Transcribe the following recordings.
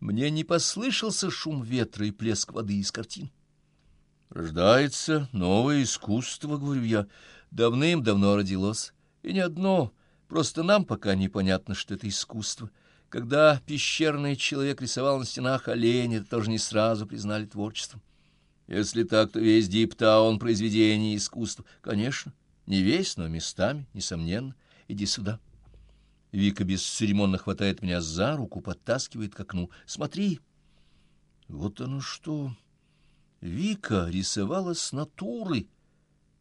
мне не послышался шум ветра и плеск воды из картин. Рождается новое искусство, говорю я, давным-давно родилось, и не одно, просто нам пока непонятно, что это искусство. Когда пещерный человек рисовал на стенах оленя, это тоже не сразу признали творчеством. Если так, то весь Диптаун — произведение искусства. Конечно, не весь, но местами, несомненно. Иди сюда. Вика бесцеремонно хватает меня за руку, подтаскивает к окну. Смотри. Вот оно что. Вика рисовала с натуры.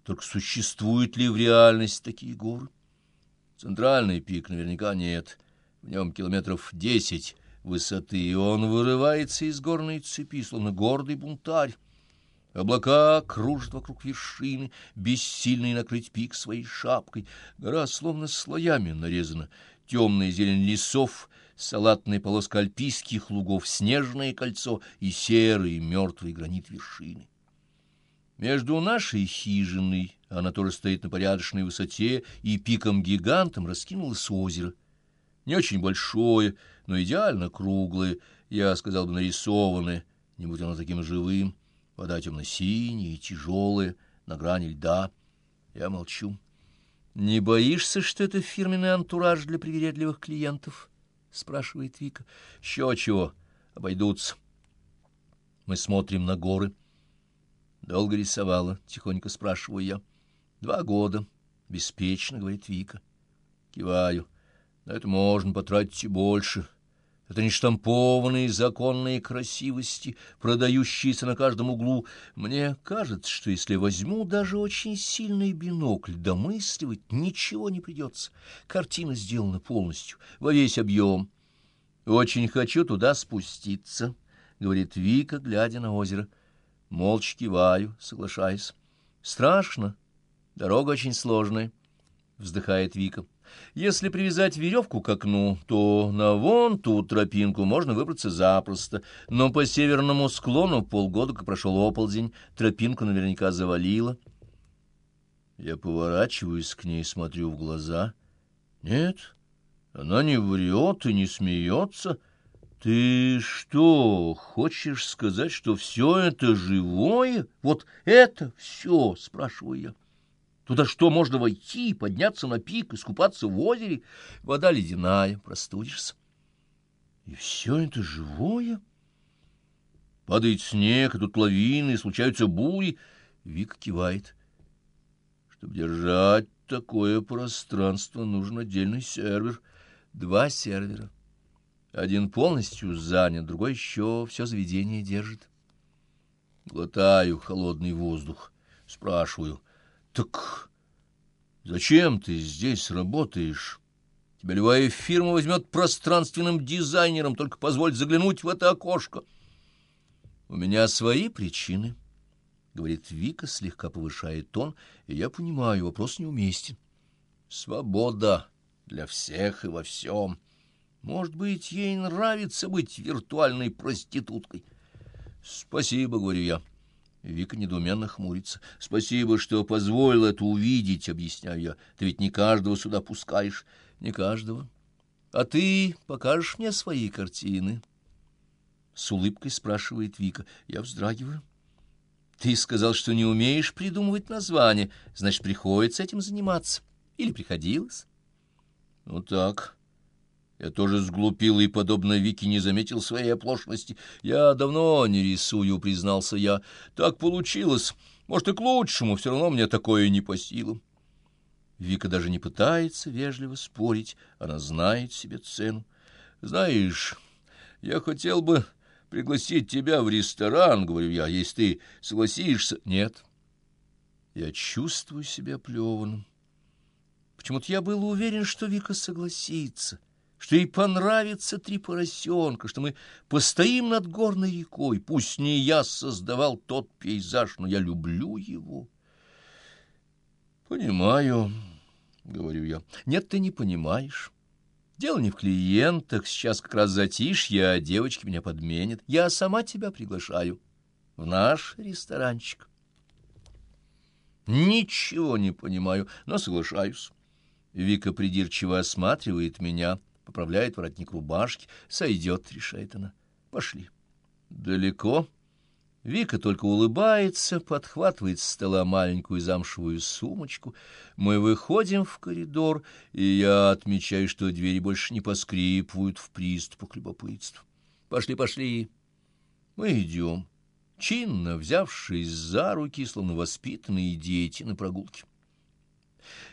Только существуют ли в реальности такие горы? Центральный пик наверняка нет. В нем километров десять высоты, и он вырывается из горной цепи, словно гордый бунтарь. Облака кружат вокруг вершины, бессильные накрыть пик своей шапкой. Гора словно слоями нарезана. Темная зелень лесов, салатная полоска альпийских лугов, снежное кольцо и серый мертвый гранит вершины. Между нашей хижиной, она тоже стоит на порядочной высоте, и пиком-гигантом раскинулось озеро. Не очень большое, но идеально круглое, я сказал бы нарисованное, не будь оно таким живым. Вода темно-синяя и тяжелая, на грани льда. Я молчу. «Не боишься, что это фирменный антураж для привередливых клиентов?» — спрашивает Вика. «Еще чего, обойдутся». Мы смотрим на горы. «Долго рисовала?» — тихонько спрашиваю я. «Два года. Беспечно», — говорит Вика. Киваю. «На это можно потратить и больше». Это не штампованные законные красивости, продающиеся на каждом углу. Мне кажется, что если возьму даже очень сильный бинокль, домысливать ничего не придется. Картина сделана полностью, во весь объем. «Очень хочу туда спуститься», — говорит Вика, глядя на озеро. Молча киваю, соглашаясь. «Страшно. Дорога очень сложная», — вздыхает Вика. Если привязать веревку к окну, то на вон ту тропинку можно выбраться запросто, но по северному склону полгода, как прошел оползень, тропинку наверняка завалило. Я поворачиваюсь к ней, смотрю в глаза. Нет, она не врет и не смеется. Ты что, хочешь сказать, что все это живое? Вот это все, спрашиваю я. Туда что, можно войти, подняться на пик, искупаться в озере? Вода ледяная, простудишься. И все это живое? Падает снег, тут лавины, случаются бури. Вик кивает. Чтобы держать такое пространство, нужен отдельный сервер. Два сервера. Один полностью занят, другой еще все заведение держит. Глотаю холодный воздух. Спрашиваю, так зачем ты здесь работаешь? Тебя любая фирма возьмет пространственным дизайнером, только позволь заглянуть в это окошко. У меня свои причины, — говорит Вика, слегка повышая тон, и я понимаю, вопрос неуместен. Свобода для всех и во всем. Может быть, ей нравится быть виртуальной проституткой. Спасибо, — говорю я. Вика недоуменно хмурится. — Спасибо, что позволил это увидеть, — объясняю я. — Ты ведь не каждого сюда пускаешь. — Не каждого. — А ты покажешь мне свои картины? С улыбкой спрашивает Вика. Я вздрагиваю. — Ты сказал, что не умеешь придумывать названия. Значит, приходится этим заниматься. Или приходилось? — Ну так... Я тоже сглупил и, подобно Вике, не заметил своей оплошности. Я давно не рисую, признался я. Так получилось. Может, и к лучшему, все равно мне такое не по силам. Вика даже не пытается вежливо спорить, она знает себе цену. Знаешь, я хотел бы пригласить тебя в ресторан, говорю я, если ты согласишься. Нет. Я чувствую себя плеваным. Почему-то я был уверен, что Вика согласится что ей понравится три поросенка, что мы постоим над горной рекой. Пусть не я создавал тот пейзаж, но я люблю его. Понимаю, — говорю я. Нет, ты не понимаешь. Дело не в клиентах, сейчас как раз затишье, а девочки меня подменят. Я сама тебя приглашаю в наш ресторанчик. Ничего не понимаю, но соглашаюсь. Вика придирчиво осматривает меня — поправляет воротник рубашки. Сойдет, решает она. Пошли. Далеко. Вика только улыбается, подхватывает с стола маленькую замшевую сумочку. Мы выходим в коридор, и я отмечаю, что двери больше не поскрипывают в приступах любопытства. Пошли, пошли. Мы идем, чинно взявшись за руки, словно воспитанные дети на прогулке.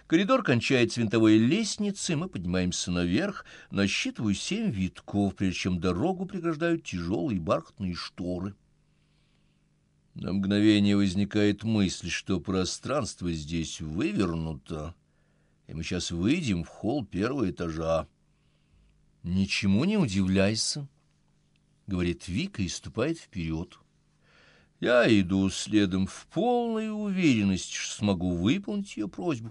Коридор кончается винтовой лестницей, мы поднимаемся наверх, насчитываю семь витков, прежде чем дорогу преграждают тяжелые бархатные шторы. На мгновение возникает мысль, что пространство здесь вывернуто, и мы сейчас выйдем в холл первого этажа. «Ничему не удивляйся», — говорит Вика и ступает вперед. Я иду следом в полной уверенности, что смогу выполнить ее просьбу.